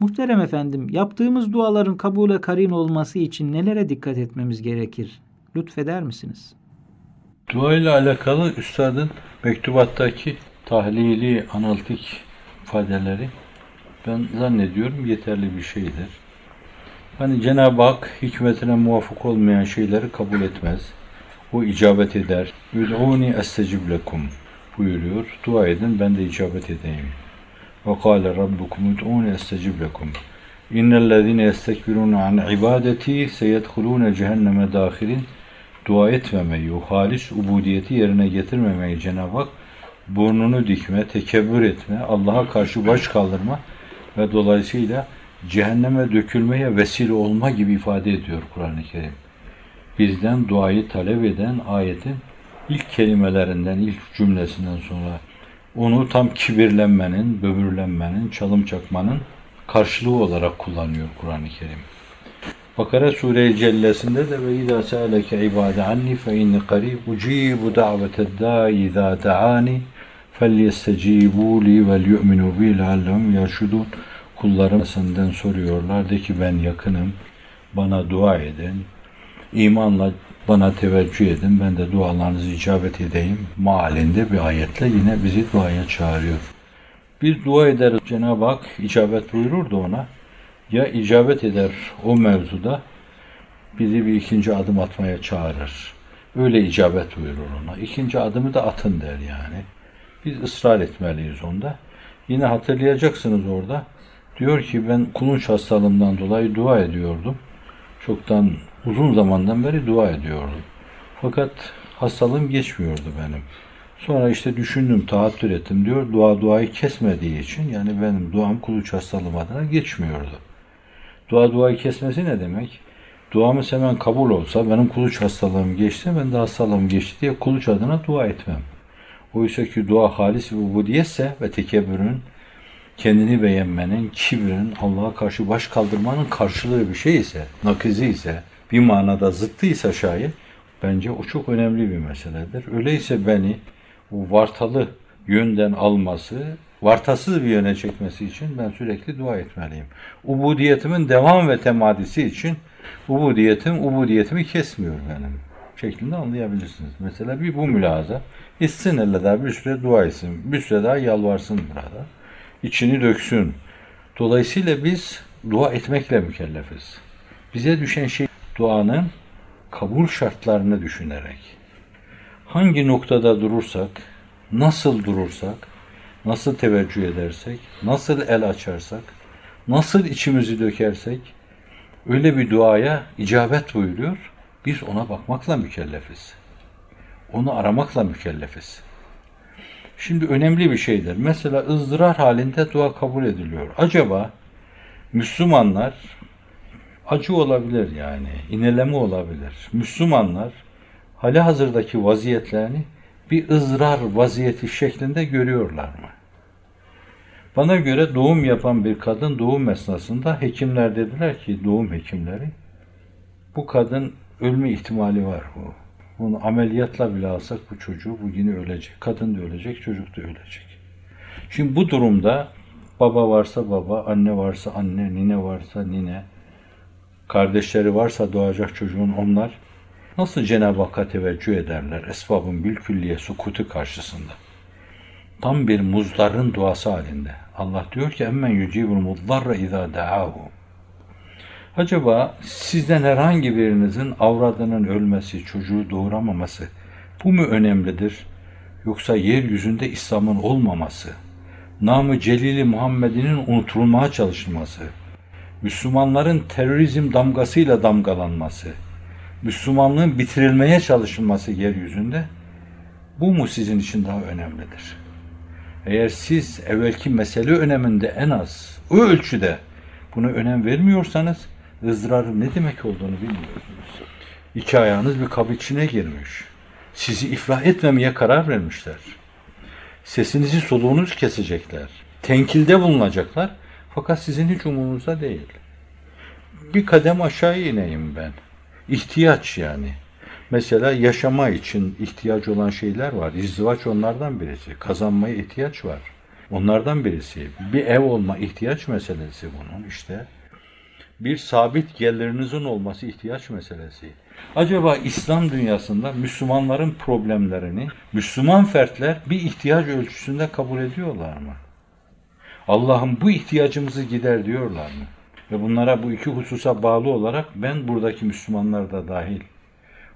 Muhterem efendim, yaptığımız duaların kabule karin olması için nelere dikkat etmemiz gerekir? Lütfeder misiniz? Dua ile alakalı üstadın mektubattaki tahlili, analitik ifadeleri ben zannediyorum yeterli bir şeydir. Hani Cenab-ı Hak hikmetine muvafık olmayan şeyleri kabul etmez. O icabet eder. Üd'uni estecib lekum buyuruyor. Dua edin ben de icabet edeyim. Ve kâle rabbukum ud'ûni estecib lekum. İnnellezîne yestekbirûne an ibadeti seyedhulûne cehenneme dâhilin. Dua etmemeyi, halis ubudiyeti yerine getirmemeyi Cenab-ı Hak burnunu dikme, tekebbür etme, Allah'a karşı baş kaldırma ve dolayısıyla cehenneme dökülmeye vesile olma gibi ifade ediyor Kur'an-ı Kerim. Bizden duayı talep eden ayetin ilk kelimelerinden, ilk cümlesinden sonra onu tam kibirlenmenin, böbürlenmenin, çalım çakmanın karşılığı olarak kullanıyor Kur'an-ı Kerim. Bakara Sure-i Cellesinde de ve idâ sâleke ibâde anni fe inni qarîb ucîbu da'veted dâ idâ da'ani felyestecîbû li vel yu'minû bi leallehum yerşudûn. Kullarım senden soruyorlar de ki ben yakınım, bana dua edin. İmanla bana teveccüh edin, ben de dualarınızı icabet edeyim. Mealinde bir ayetle yine bizi duaya çağırıyor. Bir dua ederiz Cenab-ı Hak icabet buyurur da ona. Ya icabet eder o mevzuda bizi bir ikinci adım atmaya çağırır. Öyle icabet buyurur ona. İkinci adımı da atın der yani. Biz ısrar etmeliyiz onda. Yine hatırlayacaksınız orada. Diyor ki ben kulunç hastalığımdan dolayı dua ediyordum. Çoktan uzun zamandan beri dua ediyordum. Fakat hastalığım geçmiyordu benim. Sonra işte düşündüm, tahattür ettim diyor. Dua duayı kesmediği için yani benim duam kuluç hastalığım adına geçmiyordu. Dua duayı kesmesi ne demek? Duamız hemen kabul olsa, benim kuluç hastalığım geçse, ben de hastalığım geçti diye kuluç adına dua etmem. Oysa ki dua halis ve ubudiyetse ve tekebbürün, kendini beğenmenin, kibrin, Allah'a karşı baş kaldırmanın karşılığı bir şey ise, nakizi ise, bir manada zıttıysa şayet, bence o çok önemli bir meseledir. Öyleyse beni bu vartalı yönden alması, vartasız bir yöne çekmesi için ben sürekli dua etmeliyim. Ubudiyetimin devam ve temadisi için ubudiyetim, ubudiyetimi kesmiyor benim şeklinde anlayabilirsiniz. Mesela bir bu mülaza. İçsin elle daha bir süre dua etsin. Bir süre daha yalvarsın burada. İçini döksün. Dolayısıyla biz dua etmekle mükellefiz. Bize düşen şey duanın kabul şartlarını düşünerek. Hangi noktada durursak, nasıl durursak, nasıl teveccüh edersek, nasıl el açarsak, nasıl içimizi dökersek, öyle bir duaya icabet buyuruyor biz ona bakmakla mükellefiz. Onu aramakla mükellefiz. Şimdi önemli bir şeydir. Mesela ızdırar halinde dua kabul ediliyor. Acaba Müslümanlar acı olabilir yani, ineleme olabilir. Müslümanlar hali hazırdaki vaziyetlerini bir ızrar vaziyeti şeklinde görüyorlar mı? Bana göre doğum yapan bir kadın doğum esnasında hekimler dediler ki doğum hekimleri bu kadın ölme ihtimali var bu. Bunu ameliyatla bile alsak bu çocuğu bu yine ölecek. Kadın da ölecek, çocuk da ölecek. Şimdi bu durumda baba varsa baba, anne varsa anne, nine varsa nine, kardeşleri varsa doğacak çocuğun onlar nasıl Cenab-ı Hakk'a teveccüh ederler esbabın bilkülliye sukutu karşısında. Tam bir muzların duası halinde. Allah diyor ki emmen yücibul muzdarra izâ da'ahu. Acaba sizden herhangi birinizin avradının ölmesi, çocuğu doğuramaması bu mu önemlidir? Yoksa yeryüzünde İslam'ın olmaması, namı Celili Muhammed'inin unutulmaya çalışılması, Müslümanların terörizm damgasıyla damgalanması, Müslümanlığın bitirilmeye çalışılması yeryüzünde bu mu sizin için daha önemlidir? Eğer siz evvelki mesele öneminde en az o ölçüde buna önem vermiyorsanız ızdırarın ne demek olduğunu bilmiyorsunuz. İki ayağınız bir kap içine girmiş. Sizi iflah etmemeye karar vermişler. Sesinizi soluğunuz kesecekler. Tenkilde bulunacaklar. Fakat sizin hiç umurunuzda değil. Bir kadem aşağı ineyim ben. İhtiyaç yani. Mesela yaşama için ihtiyaç olan şeyler var. İzdivaç onlardan birisi. Kazanmaya ihtiyaç var. Onlardan birisi. Bir ev olma ihtiyaç meselesi bunun işte. Bir sabit gelirinizin olması ihtiyaç meselesi. Acaba İslam dünyasında Müslümanların problemlerini Müslüman fertler bir ihtiyaç ölçüsünde kabul ediyorlar mı? Allah'ım bu ihtiyacımızı gider diyorlar mı? Ve bunlara bu iki hususa bağlı olarak ben buradaki Müslümanlar da dahil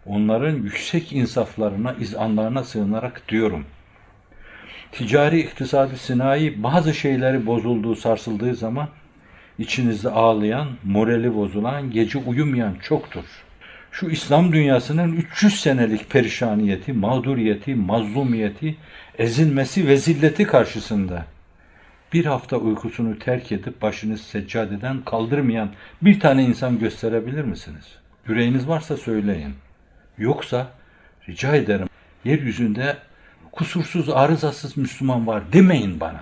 onların yüksek insaflarına, izanlarına sığınarak diyorum. Ticari, iktisadi, sinayi bazı şeyleri bozulduğu, sarsıldığı zaman içinizde ağlayan, morali bozulan, gece uyumayan çoktur. Şu İslam dünyasının 300 senelik perişaniyeti, mağduriyeti, mazlumiyeti, ezilmesi ve zilleti karşısında bir hafta uykusunu terk edip başını seccadeden kaldırmayan bir tane insan gösterebilir misiniz? Yüreğiniz varsa söyleyin. Yoksa rica ederim yeryüzünde kusursuz, arızasız Müslüman var demeyin bana.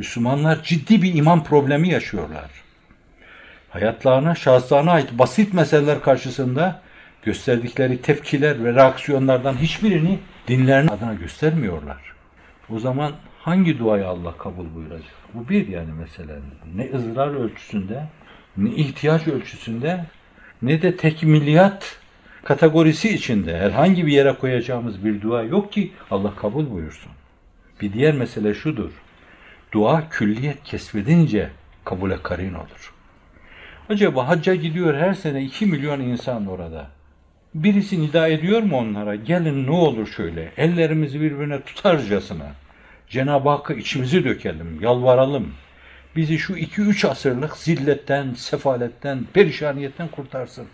Müslümanlar ciddi bir iman problemi yaşıyorlar. Hayatlarına, şahıslarına ait basit meseleler karşısında gösterdikleri tepkiler ve reaksiyonlardan hiçbirini dinlerinin adına göstermiyorlar. O zaman hangi duayı Allah kabul buyuracak? Bu bir yani mesele. Ne ızrar ölçüsünde, ne ihtiyaç ölçüsünde, ne de tekmiliyat kategorisi içinde herhangi bir yere koyacağımız bir dua yok ki Allah kabul buyursun. Bir diğer mesele şudur. Dua külliyet kesbedince kabule karin olur. Acaba hacca gidiyor her sene 2 milyon insan orada. Birisi nida ediyor mu onlara? Gelin ne olur şöyle ellerimizi birbirine tutarcasına. Cenab-ı Hakk'a içimizi dökelim, yalvaralım. Bizi şu 2-3 asırlık zilletten, sefaletten, perişaniyetten kurtarsın.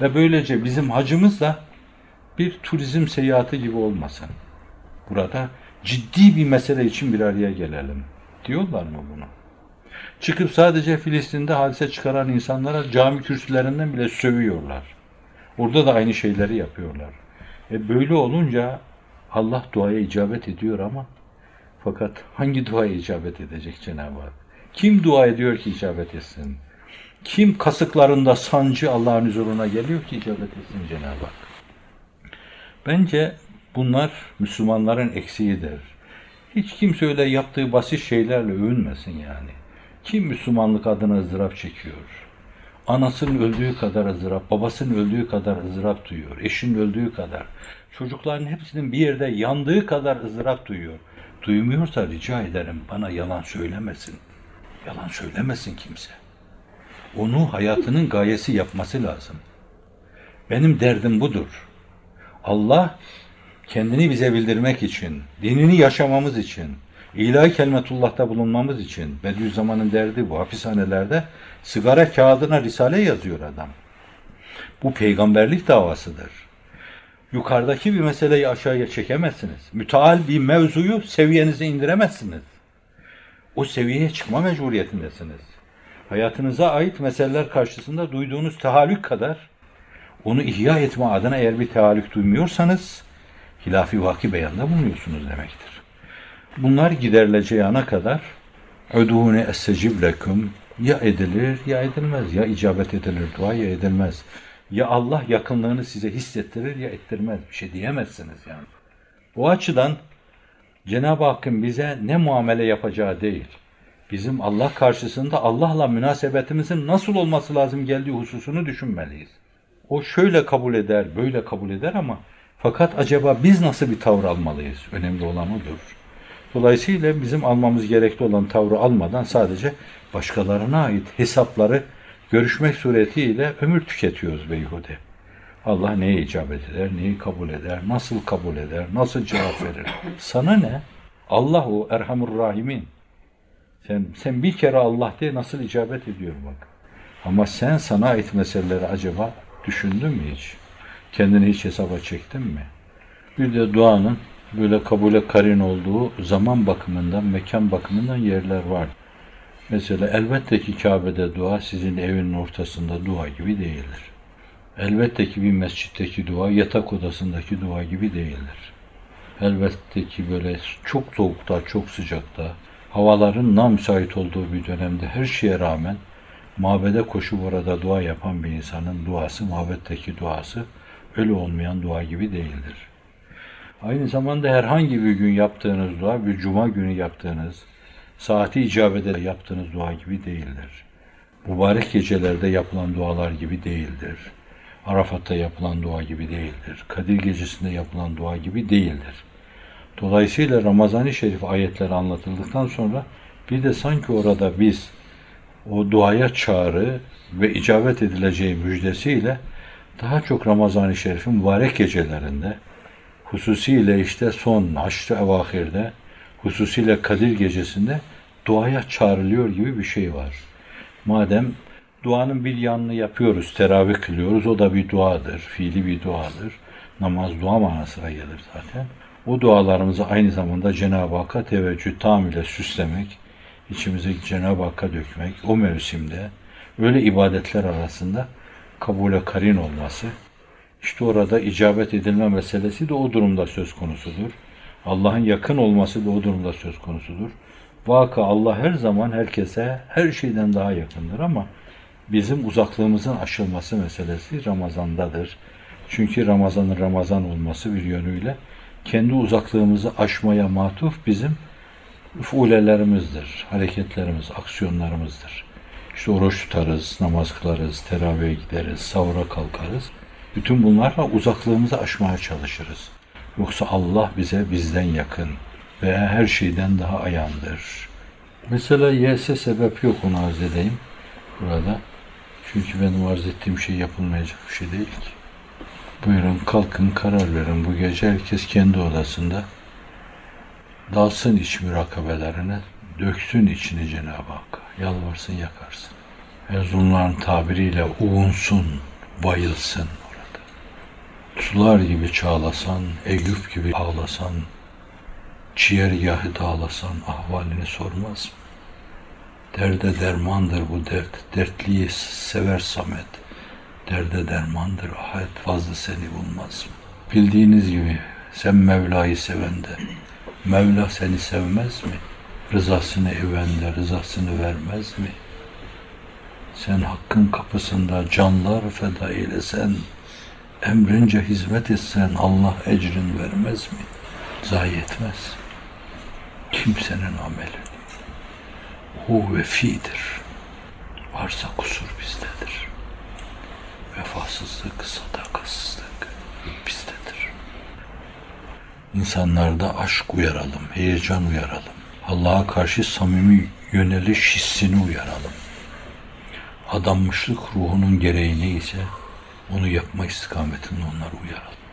Ve böylece bizim hacımız da bir turizm seyahati gibi olmasın. Burada ciddi bir mesele için bir araya gelelim. Diyorlar mı bunu? Çıkıp sadece Filistin'de hadise çıkaran insanlara cami kürsülerinden bile sövüyorlar. Orada da aynı şeyleri yapıyorlar. E böyle olunca Allah duaya icabet ediyor ama fakat hangi duaya icabet edecek Cenab-ı Hak? Kim dua ediyor ki icabet etsin? Kim kasıklarında sancı Allah'ın huzuruna geliyor ki icabet etsin Cenab-ı Hak? Bence bunlar Müslümanların eksiğidir. Hiç kimse öyle yaptığı basit şeylerle övünmesin yani. Kim Müslümanlık adına ızdırap çekiyor? Anasının öldüğü kadar ızdırap, babasının öldüğü kadar ızdırap duyuyor, eşinin öldüğü kadar. Çocukların hepsinin bir yerde yandığı kadar ızdırap duyuyor. Duymuyorsa rica ederim bana yalan söylemesin. Yalan söylemesin kimse. Onu hayatının gayesi yapması lazım. Benim derdim budur. Allah kendini bize bildirmek için, dinini yaşamamız için, ilahi kelimetullah'ta bulunmamız için Bediüzzaman'ın derdi bu. Hapishanelerde sigara kağıdına risale yazıyor adam. Bu peygamberlik davasıdır. Yukarıdaki bir meseleyi aşağıya çekemezsiniz. Müteal bir mevzuyu seviyenize indiremezsiniz. O seviyeye çıkma mecburiyetindesiniz. Hayatınıza ait meseleler karşısında duyduğunuz tahallük kadar onu ihya etme adına eğer bir tahallük duymuyorsanız hilafi vaki beyanda bulunuyorsunuz demektir. Bunlar giderileceği ana kadar ödûne essecib leküm ya edilir ya edilmez. Ya icabet edilir dua ya edilmez. Ya Allah yakınlığını size hissettirir ya ettirmez. Bir şey diyemezsiniz yani. O açıdan Cenab-ı Hakk'ın bize ne muamele yapacağı değil. Bizim Allah karşısında Allah'la münasebetimizin nasıl olması lazım geldiği hususunu düşünmeliyiz. O şöyle kabul eder, böyle kabul eder ama fakat acaba biz nasıl bir tavır almalıyız? Önemli olan odur. Dolayısıyla bizim almamız gerekli olan tavrı almadan sadece başkalarına ait hesapları görüşmek suretiyle ömür tüketiyoruz beyhude. Allah neye icabet eder, neyi kabul eder, nasıl kabul eder, nasıl cevap verir? Sana ne? Allah o Erhamur Rahimin. Sen, sen bir kere Allah de nasıl icabet ediyor bak. Ama sen sana ait meseleleri acaba düşündün mü hiç? Kendini hiç hesaba çektin mi? Bir de duanın böyle kabule karin olduğu zaman bakımından, mekan bakımından yerler var. Mesela elbette ki Kabe'de dua sizin evinin ortasında dua gibi değildir. Elbette ki bir mescitteki dua yatak odasındaki dua gibi değildir. Elbette ki böyle çok soğukta, çok sıcakta, havaların namüsait olduğu bir dönemde her şeye rağmen mabede koşup orada dua yapan bir insanın duası, mabetteki duası ölü olmayan dua gibi değildir. Aynı zamanda herhangi bir gün yaptığınız dua, bir cuma günü yaptığınız saati icabede yaptığınız dua gibi değildir. Mübarek gecelerde yapılan dualar gibi değildir. Arafat'ta yapılan dua gibi değildir. Kadir gecesinde yapılan dua gibi değildir. Dolayısıyla Ramazan-ı Şerif ayetleri anlatıldıktan sonra bir de sanki orada biz o duaya çağrı ve icabet edileceği müjdesiyle daha çok Ramazan-ı Şerif'in mübarek gecelerinde hususiyle işte son haşr-ı evahirde hususiyle Kadir gecesinde duaya çağrılıyor gibi bir şey var. Madem duanın bir yanını yapıyoruz, teravih kılıyoruz, o da bir duadır, fiili bir duadır. Namaz dua manasına gelir zaten. O dualarımızı aynı zamanda Cenab-ı Hakk'a teveccüh tam ile süslemek, içimize Cenab-ı Hakk'a dökmek, o mevsimde öyle ibadetler arasında kabule karin olması, işte orada icabet edilme meselesi de o durumda söz konusudur. Allah'ın yakın olması da o durumda söz konusudur. Vaka Allah her zaman herkese her şeyden daha yakındır ama bizim uzaklığımızın aşılması meselesi Ramazan'dadır. Çünkü Ramazan'ın Ramazan olması bir yönüyle kendi uzaklığımızı aşmaya matuf bizim fulelerimizdir, hareketlerimiz, aksiyonlarımızdır. İşte oruç tutarız, namaz kılarız, teravihe gideriz, sahura kalkarız. Bütün bunlarla uzaklığımızı aşmaya çalışırız. Yoksa Allah bize bizden yakın ve her şeyden daha ayandır. Mesela yese sebep yok onu arz edeyim burada. Çünkü benim arz ettiğim şey yapılmayacak bir şey değil ki. Buyurun kalkın karar verin bu gece herkes kendi odasında dalsın iç mürakabelerine, döksün içini Cenab-ı Hakk'a, yalvarsın yakarsın. Erzurumların tabiriyle uğunsun, bayılsın orada. Sular gibi çağlasan, Eyüp gibi ağlasan, ciğergahı dağlasan ahvalini sormaz mı? Derde dermandır bu dert, dertliyi sever Samet. Derde dermandır ahad, fazla seni bulmaz mı? Bildiğiniz gibi sen Mevla'yı sevende, Mevla seni sevmez mi? Rızasını evende, rızasını vermez mi? Sen hakkın kapısında canlar feda eylesen, emrince hizmet etsen Allah ecrin vermez mi? Zayi etmez. Kimsenin ameli. O vefidir. Varsa kusur bizdedir. Vefasızlık, sadakatsizlik bizdedir. İnsanlarda aşk uyaralım, heyecan uyaralım. Allah'a karşı samimi yöneliş hissini uyaralım. Adanmışlık ruhunun gereği neyse onu yapma istikametinde onları uyaralım.